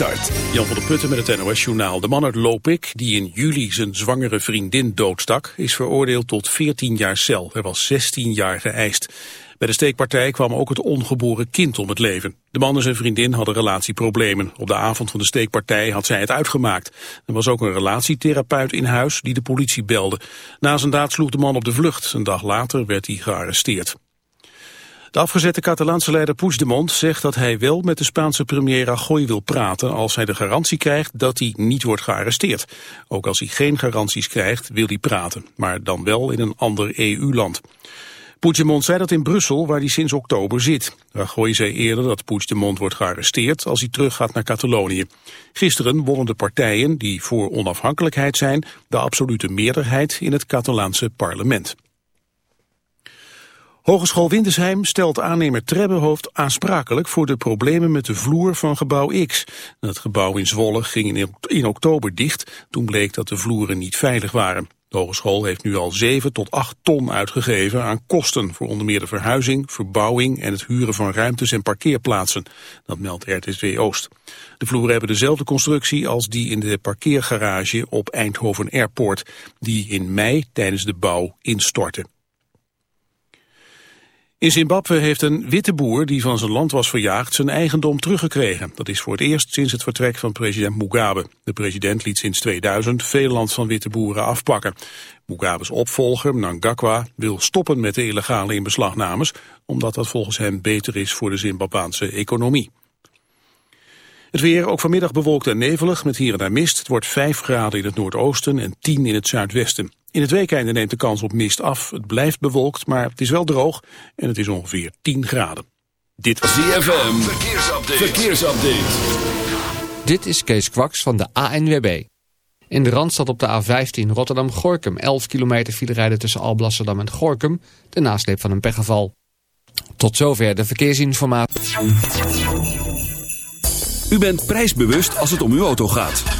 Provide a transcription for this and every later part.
start. Jan van der Putten met het NOS Journaal. De man uit Lopik, die in juli zijn zwangere vriendin doodstak... is veroordeeld tot 14 jaar cel. Er was 16 jaar geëist. Bij de steekpartij kwam ook het ongeboren kind om het leven. De man en zijn vriendin hadden relatieproblemen. Op de avond van de steekpartij had zij het uitgemaakt. Er was ook een relatietherapeut in huis die de politie belde. Na zijn daad sloeg de man op de vlucht. Een dag later werd hij gearresteerd. De afgezette Catalaanse leider Puigdemont zegt dat hij wel met de Spaanse premier Rajoy wil praten als hij de garantie krijgt dat hij niet wordt gearresteerd. Ook als hij geen garanties krijgt wil hij praten, maar dan wel in een ander EU-land. Puigdemont zei dat in Brussel, waar hij sinds oktober zit. Rajoy zei eerder dat Puigdemont wordt gearresteerd als hij teruggaat naar Catalonië. Gisteren wonnen de partijen die voor onafhankelijkheid zijn de absolute meerderheid in het Catalaanse parlement. Hogeschool Windesheim stelt aannemer Trebbehoofd aansprakelijk voor de problemen met de vloer van gebouw X. Het gebouw in Zwolle ging in oktober dicht, toen bleek dat de vloeren niet veilig waren. De hogeschool heeft nu al 7 tot 8 ton uitgegeven aan kosten voor onder meer de verhuizing, verbouwing en het huren van ruimtes en parkeerplaatsen. Dat meldt RTW Oost. De vloeren hebben dezelfde constructie als die in de parkeergarage op Eindhoven Airport, die in mei tijdens de bouw instortte. In Zimbabwe heeft een witte boer die van zijn land was verjaagd zijn eigendom teruggekregen. Dat is voor het eerst sinds het vertrek van president Mugabe. De president liet sinds 2000 veel land van witte boeren afpakken. Mugabe's opvolger, Mnangagwa, wil stoppen met de illegale inbeslagnames, omdat dat volgens hem beter is voor de Zimbabwaanse economie. Het weer ook vanmiddag bewolkt en nevelig met hier en daar mist. Het wordt 5 graden in het noordoosten en 10 in het zuidwesten. In het weekende neemt de kans op mist af. Het blijft bewolkt, maar het is wel droog en het is ongeveer 10 graden. Dit was ZFM. Verkeersupdate. Verkeersupdate. Dit is Kees Kwaks van de ANWB. In de Randstad op de A15 Rotterdam-Gorkum. 11 kilometer file rijden tussen Alblasserdam en Gorkum. De nasleep van een pechgeval. Tot zover de verkeersinformatie. U bent prijsbewust als het om uw auto gaat.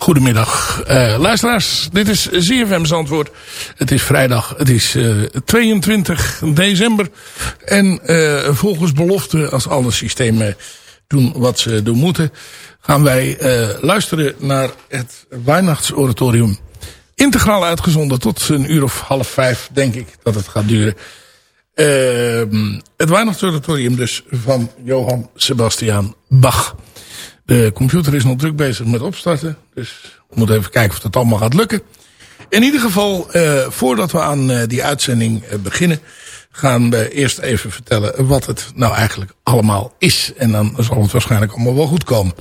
Goedemiddag, uh, luisteraars. Dit is ZFM's antwoord. Het is vrijdag, het is uh, 22 december. En uh, volgens belofte, als alle systemen doen wat ze doen moeten... gaan wij luisteren naar het Weihnachtsoratorium. Integraal uitgezonden tot een uur of half vijf, denk ik, dat het gaat duren. het Weihnachtsoratorium dus van Johann Sebastian Bach... De computer is nog druk bezig met opstarten. Dus we moeten even kijken of dat allemaal gaat lukken. In ieder geval, uh, voordat we aan uh, die uitzending uh, beginnen... gaan we eerst even vertellen wat het nou eigenlijk allemaal is. En dan zal het waarschijnlijk allemaal wel goed komen.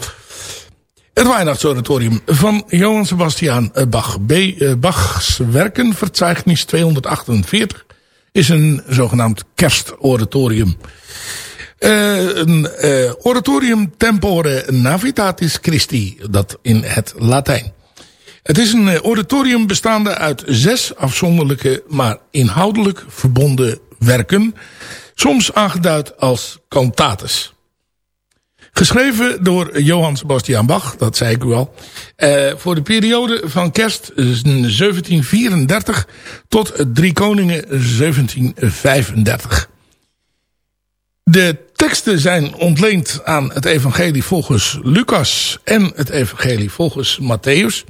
Het Weihnachtsoratorium van Johann Sebastian Bach. B, Bachs werkenverzeichnis 248 is een zogenaamd kerstoratorium... Uh, een uh, oratorium tempore navitatis Christi, dat in het Latijn. Het is een oratorium bestaande uit zes afzonderlijke, maar inhoudelijk verbonden werken, soms aangeduid als cantates. Geschreven door Johann Sebastian Bach, dat zei ik u al, uh, voor de periode van kerst 1734 tot Drie Koningen 1735. De teksten zijn ontleend aan het evangelie volgens Lucas en het evangelie volgens Matthäus.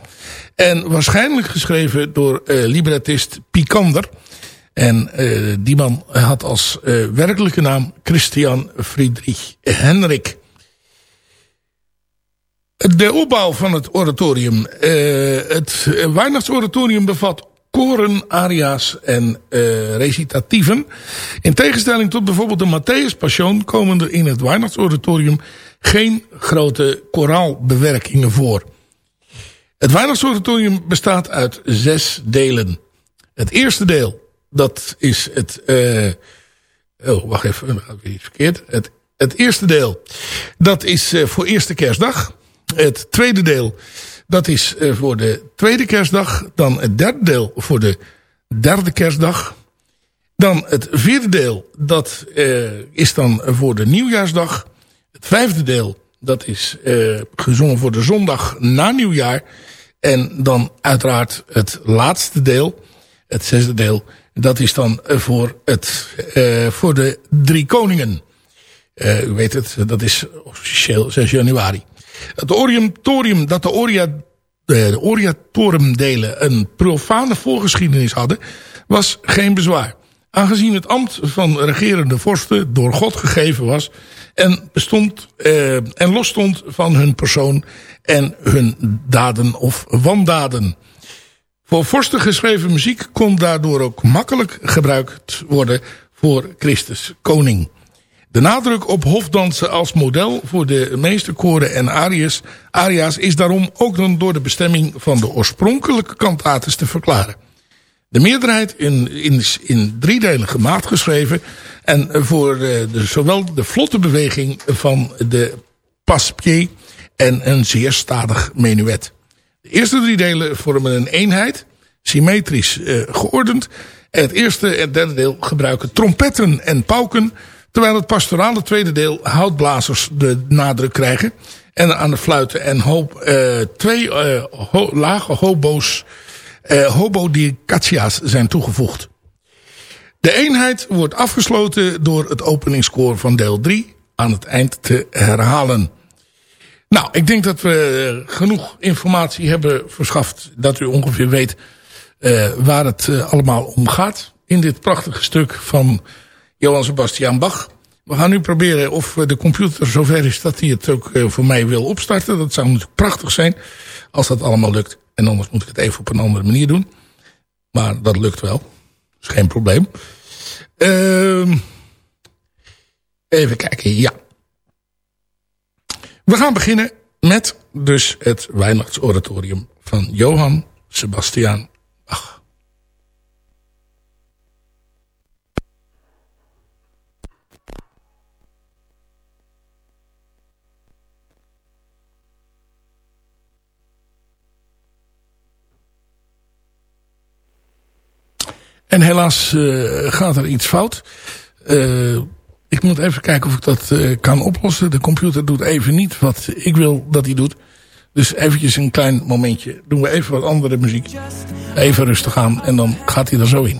En waarschijnlijk geschreven door uh, librettist Picander. En uh, die man had als uh, werkelijke naam Christian Friedrich Henrik. De opbouw van het oratorium. het Weihnachtsoratorium bevat koren, aria's en uh, recitatieven. In tegenstelling tot bijvoorbeeld de Matthäus Passion komen er in het Weihnachtsoratorium geen grote koraalbewerkingen voor. Het Weihnachtsoratorium bestaat uit zes delen. Het eerste deel, dat is het... Uh, oh, wacht even, weer iets verkeerd. Het, het eerste deel, dat is uh, voor eerste kerstdag. Het tweede deel dat is uh, voor de tweede kerstdag. Dan het derde deel voor de derde kerstdag. Dan het vierde deel, dat uh, is dan voor de nieuwjaarsdag. Het vijfde deel, dat is uh, gezongen voor de zondag na nieuwjaar. En dan uiteraard het laatste deel, het zesde deel, dat is dan voor, het, voor de drie koningen. u weet het, dat is officieel 6 januari. Het orientorium dat de, oria, de oriatorumdelen een profane voorgeschiedenis hadden, was geen bezwaar. Aangezien het ambt van regerende vorsten door God gegeven was en, bestond, eh, en los stond van hun persoon en hun daden of wandaden. Voor vorsten geschreven muziek kon daardoor ook makkelijk gebruikt worden voor Christus koning. De nadruk op hofdansen als model voor de meeste koren en arias, aria's is daarom ook dan door de bestemming van de oorspronkelijke kantates te verklaren. De meerderheid in, in, in driedelige maat geschreven en voor de, de, zowel de vlotte beweging van de passe en een zeer stadig menuet. De eerste drie delen vormen een eenheid, symmetrisch uh, geordend. Het eerste en derde deel gebruiken trompetten en pauken Terwijl het pastorale tweede deel houtblazers de nadruk krijgen. En aan de fluiten en hoop, uh, twee ho lage hobo's, uh, hobodicatia's zijn toegevoegd. De eenheid wordt afgesloten door het openingskoor van deel 3 aan het eind te herhalen. Nou, ik denk dat we genoeg informatie hebben verschaft dat u ongeveer weet waar het allemaal om gaat. In dit prachtige stuk van Johan Sebastian Bach. We gaan nu proberen of de computer zover is dat hij het ook eh, voor mij wil opstarten. Dat zou natuurlijk prachtig zijn als dat allemaal lukt. En anders moet ik het even op een andere manier doen. Maar dat lukt wel. Is geen probleem. Uh, even kijken, ja. We gaan beginnen met dus het Weihnachtsoratorium van Johan Sebastian En helaas uh, gaat er iets fout. Uh, ik moet even kijken of ik dat uh, kan oplossen. De computer doet even niet wat ik wil dat hij doet. Dus eventjes een klein momentje. Doen we even wat andere muziek. Even rustig aan en dan gaat hij er zo in.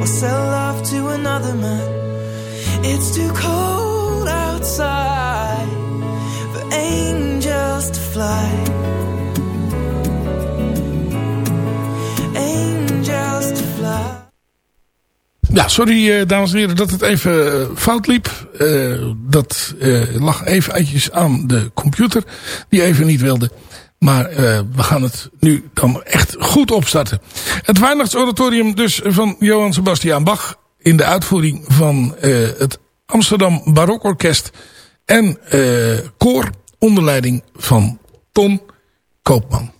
Or sell love to another man. It's too cold outside for angels to fly. Angels to fly. Ja, sorry uh, dames en heren dat het even uh, fout liep. Uh, dat lag even uitjes aan de computer die even niet wilde. Maar we gaan het nu dan echt goed opstarten. Het Weihnachtsoratorium dus van Johann Sebastian Bach in de uitvoering van het Amsterdam Barokorkest en koor onder leiding van Ton Koopman.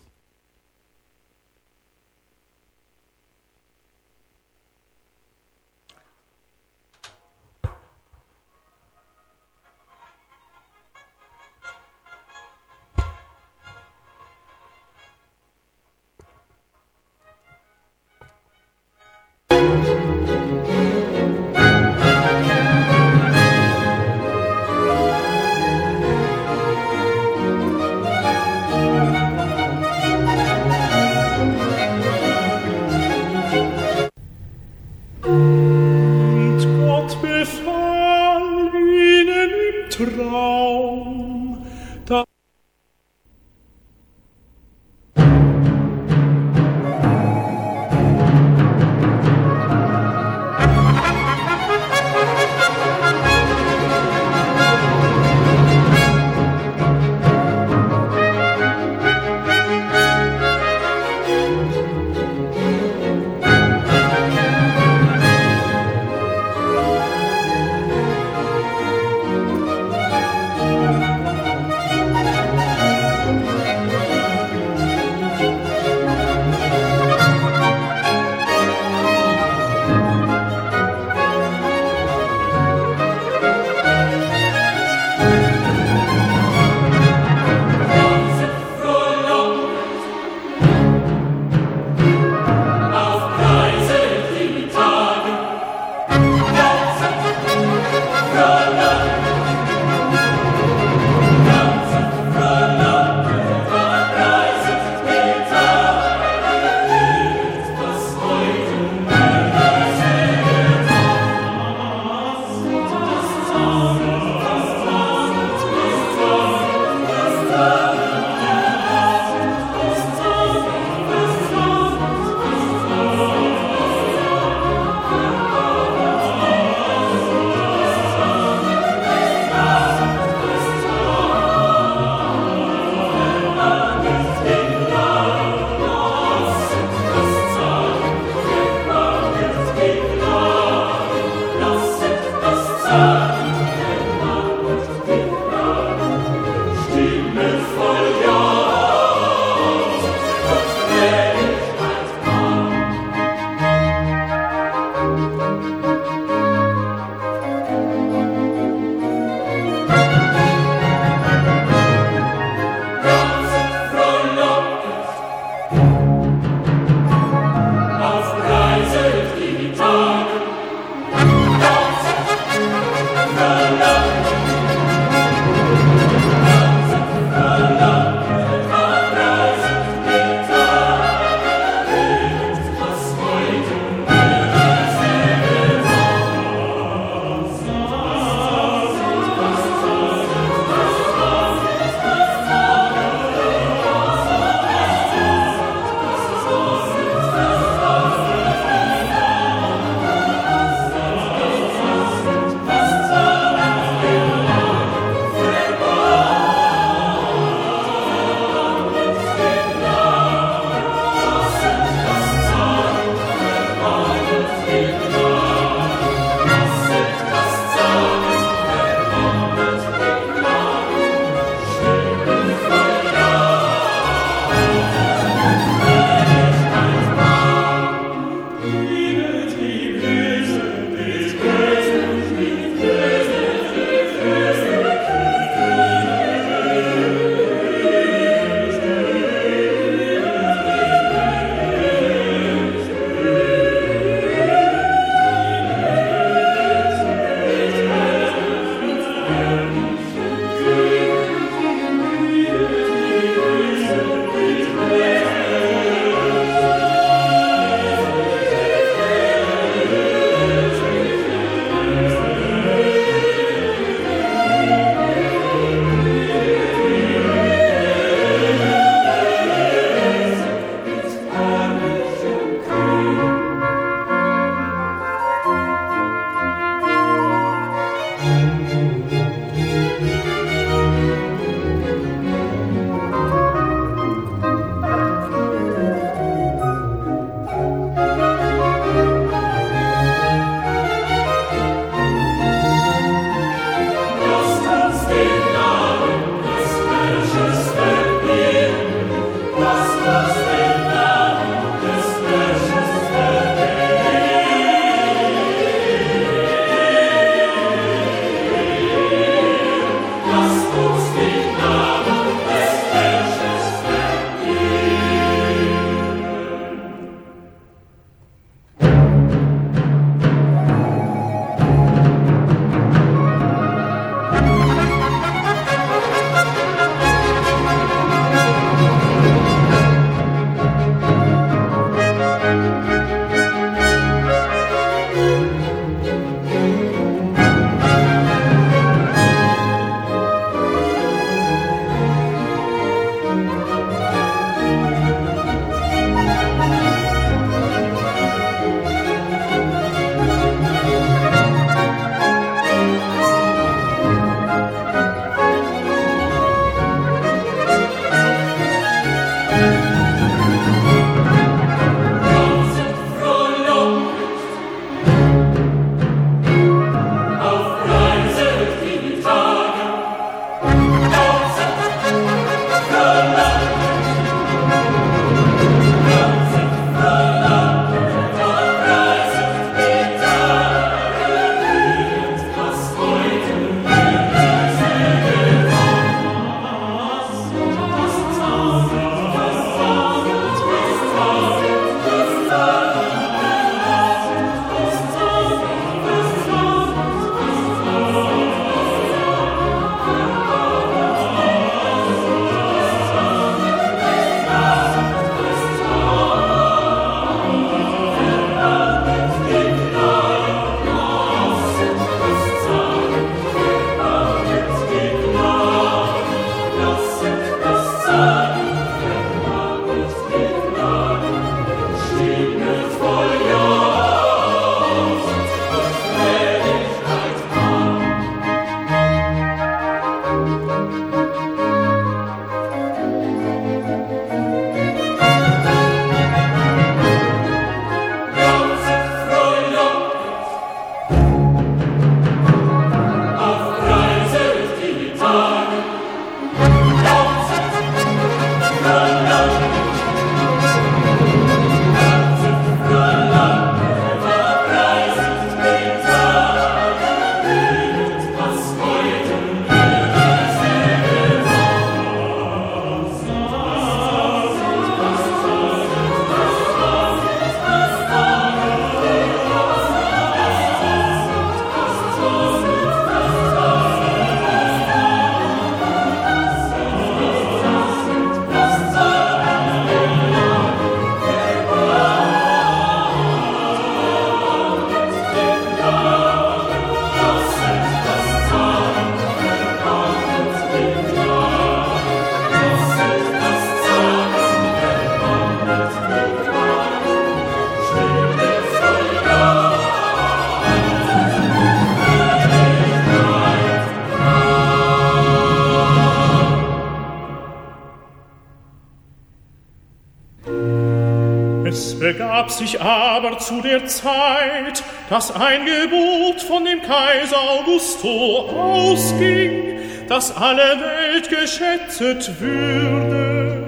Sich aber zu der Zeit, dass ein Gebot von dem Kaiser Augusto ausging, dass alle Welt geschätzt würde.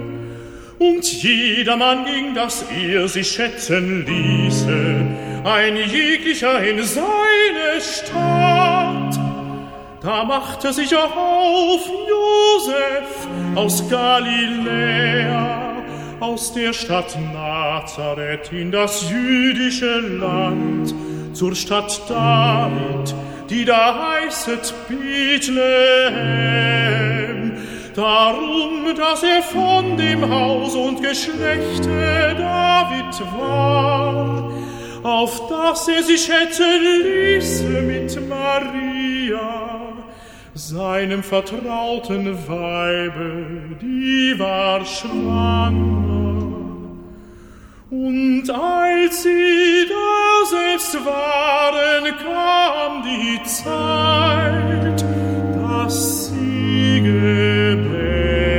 Und jedermann ging, dass er sich schätzen ließe, ein jeglicher in seine Stadt. Da machte sich auch auf Josef aus Galiläa, aus der Stadt Nazareth in das jüdische Land, zur Stadt David, die da heißet Bethlehem. Darum, dass er von dem Haus und Geschlechte David war, auf das er sich hätte ließe mit Maria, seinem vertrauten Weibe, die war schwanger. Und als sie da selbst waren, kam die Zeit, dass sie gebären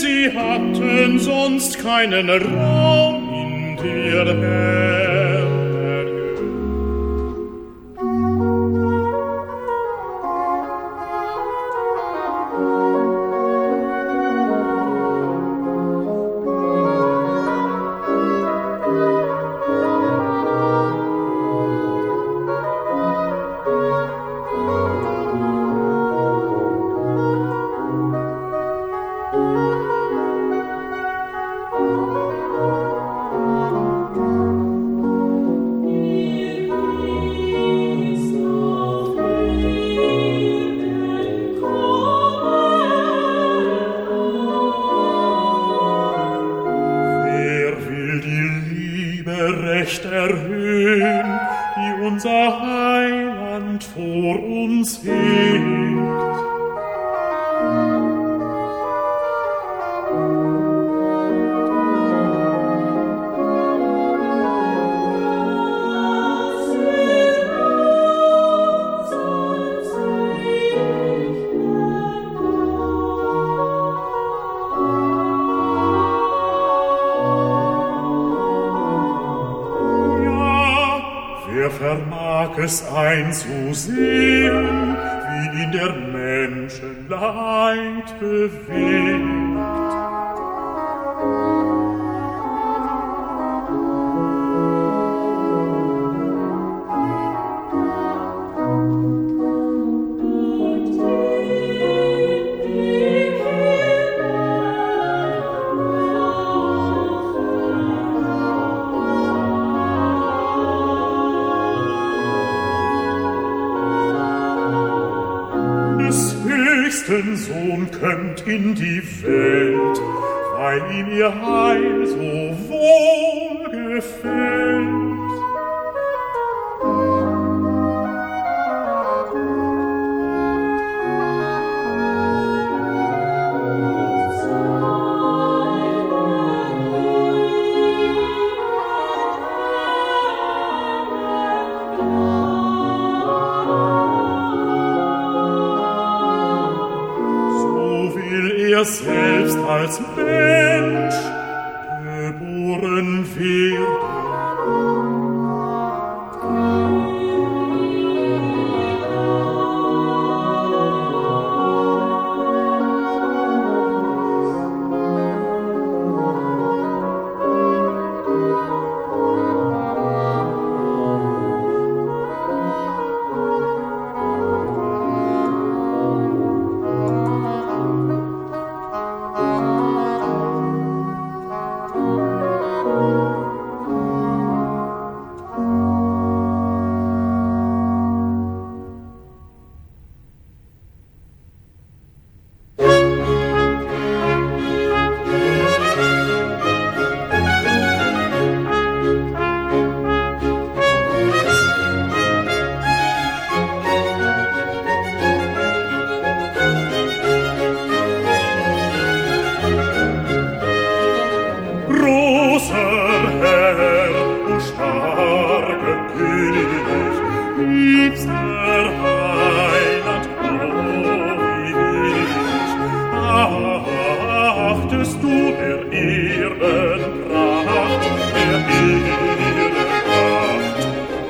sie hatten sonst keinen Raum in der Herberge. museu. gerechten Sohn kömmt in die Welt, weil ihm ihr Heil so wohl gefällt. Du der Ehrenpracht, der Ehrenpracht.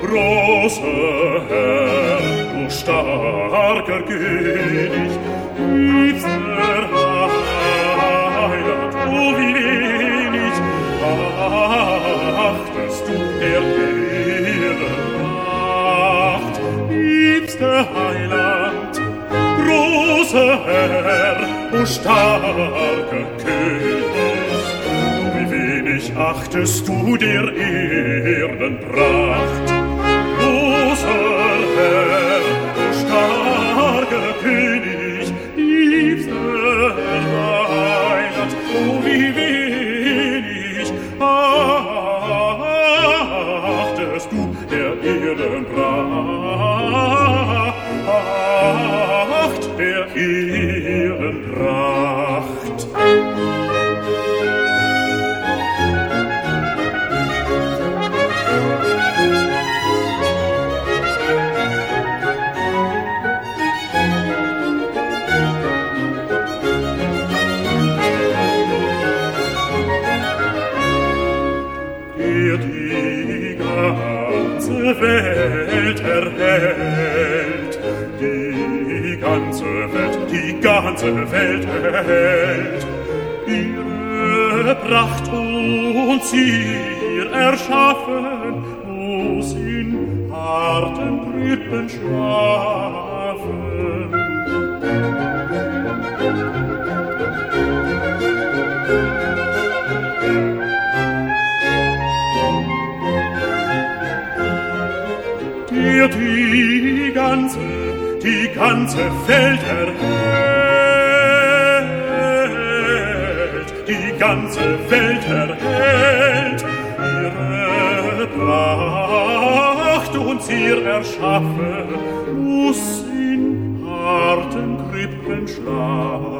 Großer Herr, du starker König, liebster Heiland, wie wenig achtest du der Ehrenpracht, liebster Heiland, großer Herr, starker König, wie wenig achtest du der Erdenpracht. Großer Herr, Erhält. Die ganze Welt, die ganze Welt erhält. Ihre Pracht und Zier erschaffen, der die ganze, die ganze Welt erhält, die ganze Welt erhält, ihre Pracht und ihr Erschaffen muss in harten Krippen schlafen.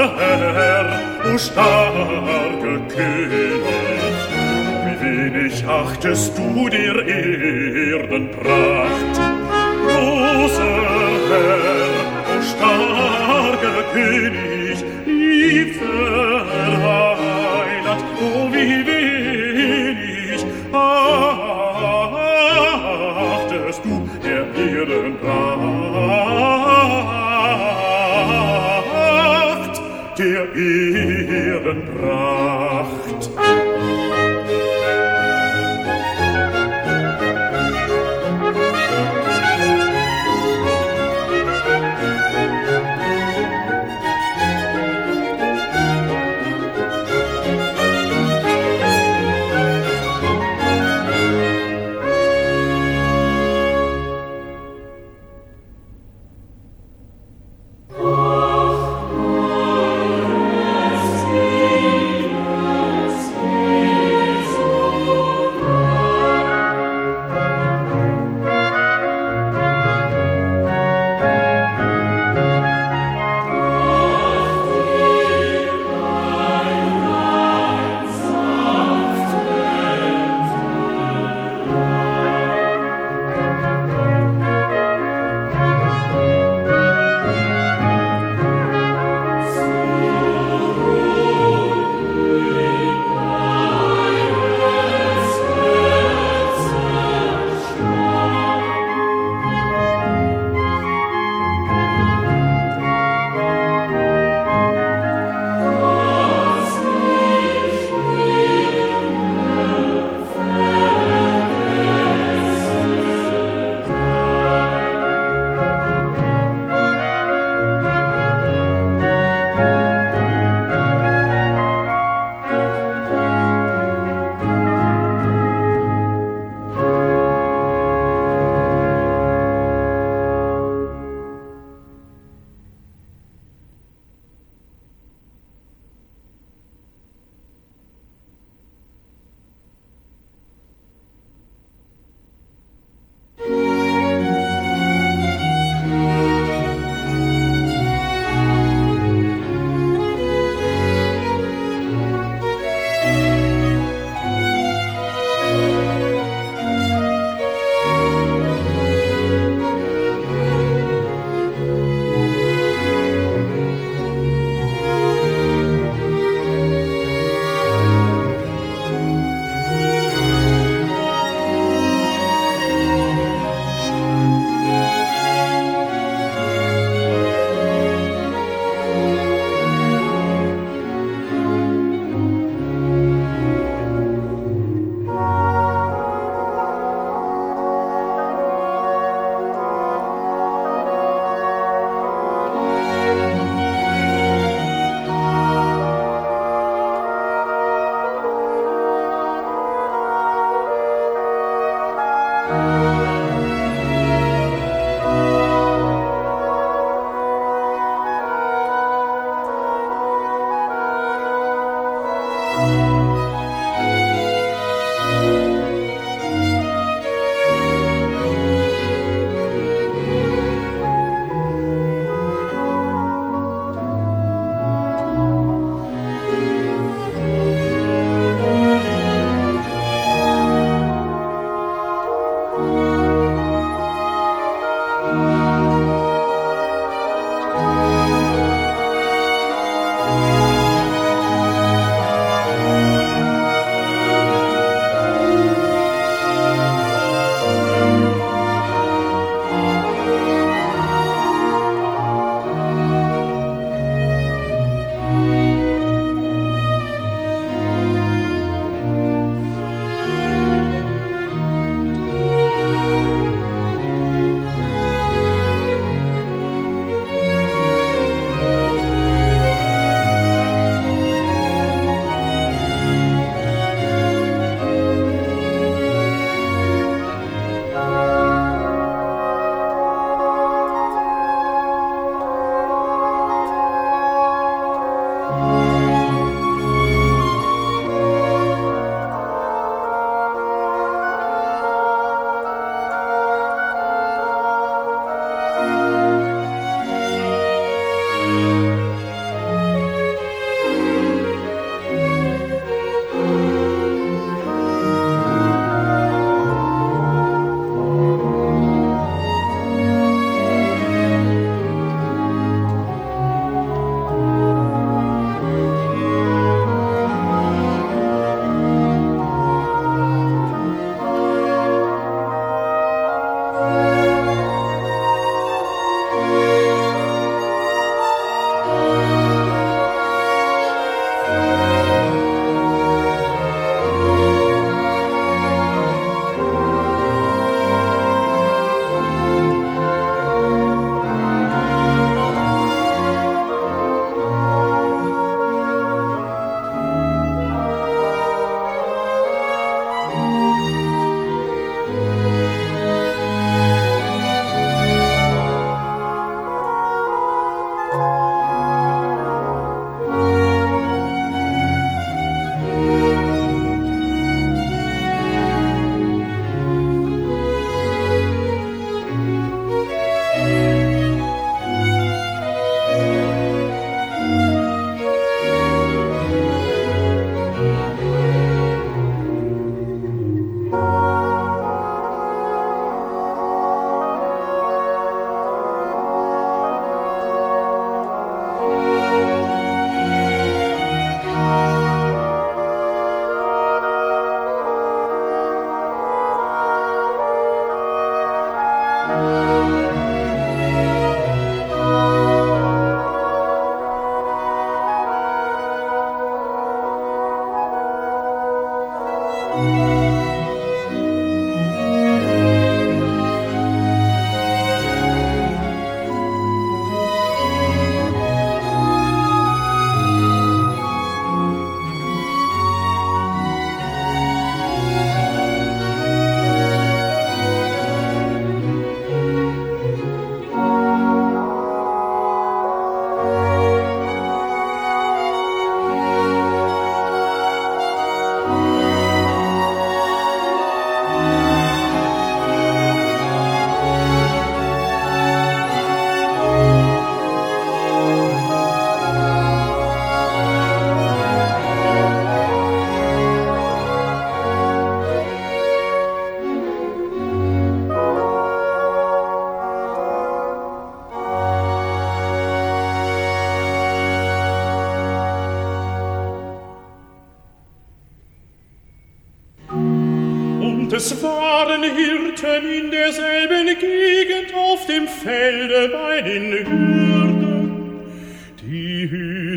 Herr, o starker König, wie wenig achtest du der Erdenpracht. Großer Herr, o starker König, lieb verheißt, dir ihren Preis.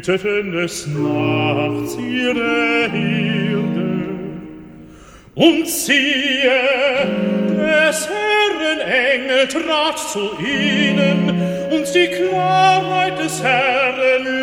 Hüteten des Nachts ihre Herde. Und siehe, des Herren Engel trat zu ihnen, und die Klarheit des Herren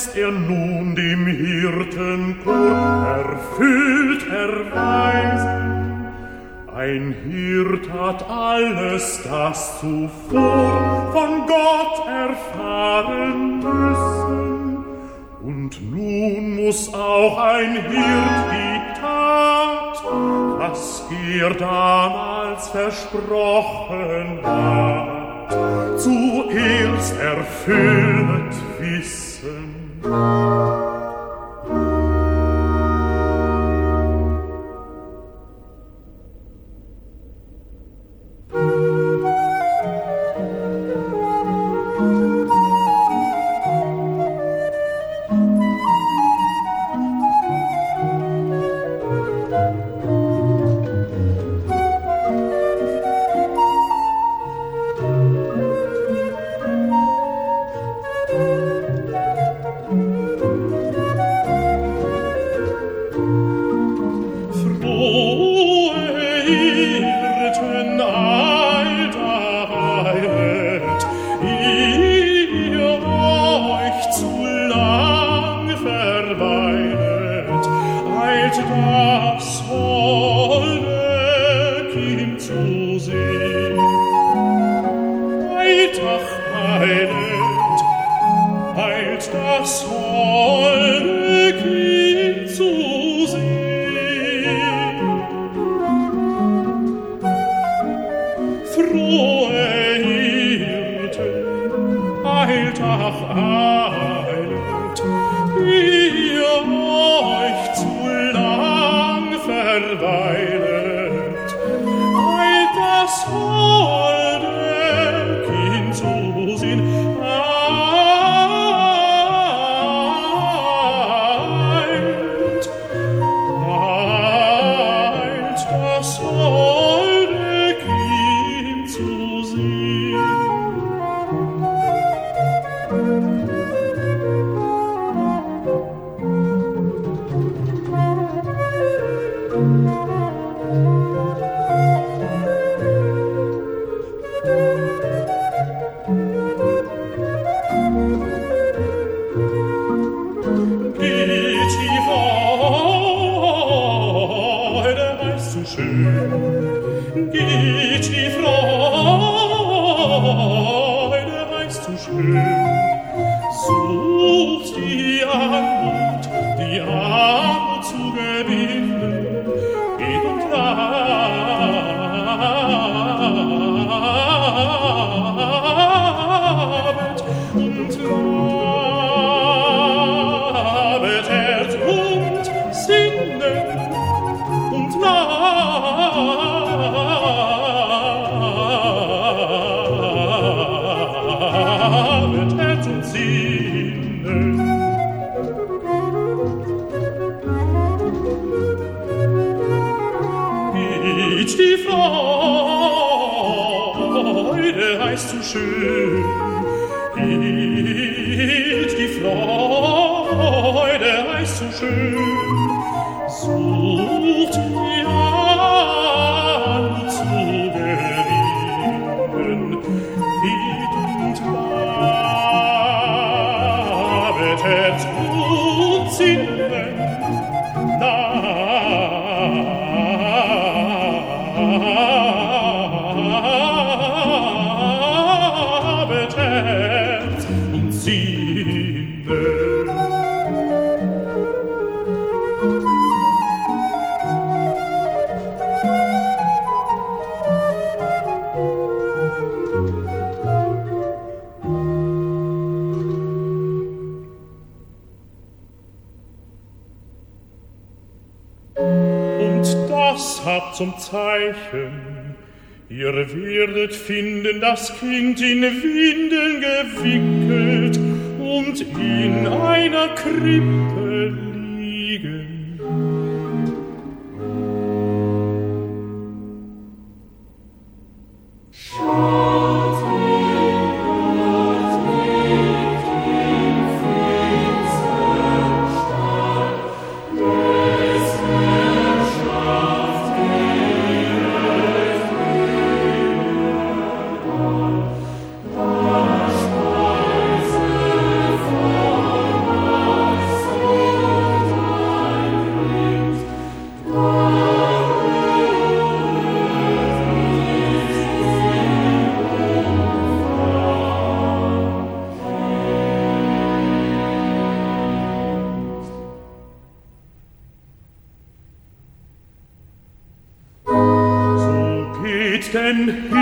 lässt er nun dem Hirtenchor erfüllt erweisen. Ein Hirt hat alles das zuvor von Gott erfahren müssen. Und nun muss auch ein Hirt die Tat, was er damals versprochen zu sehen. Eilt, ach, eilet, eilt das holde 是。Zeichen. Ihr werdet finden das Kind in Windeln gewickelt und in einer Krippe in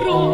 Pro.